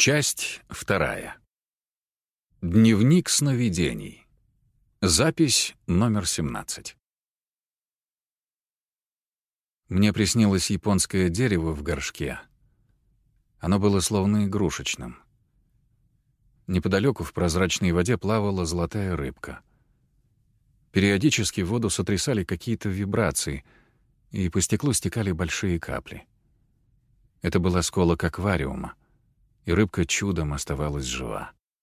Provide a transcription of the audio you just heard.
Часть вторая. Дневник сновидений. Запись номер 17. Мне приснилось японское дерево в горшке. Оно было словно игрушечным. Неподалеку в прозрачной воде плавала золотая рыбка. Периодически воду сотрясали какие-то вибрации, и по стеклу стекали большие капли. Это был осколок аквариума, и рыбка чудом оставалась жива.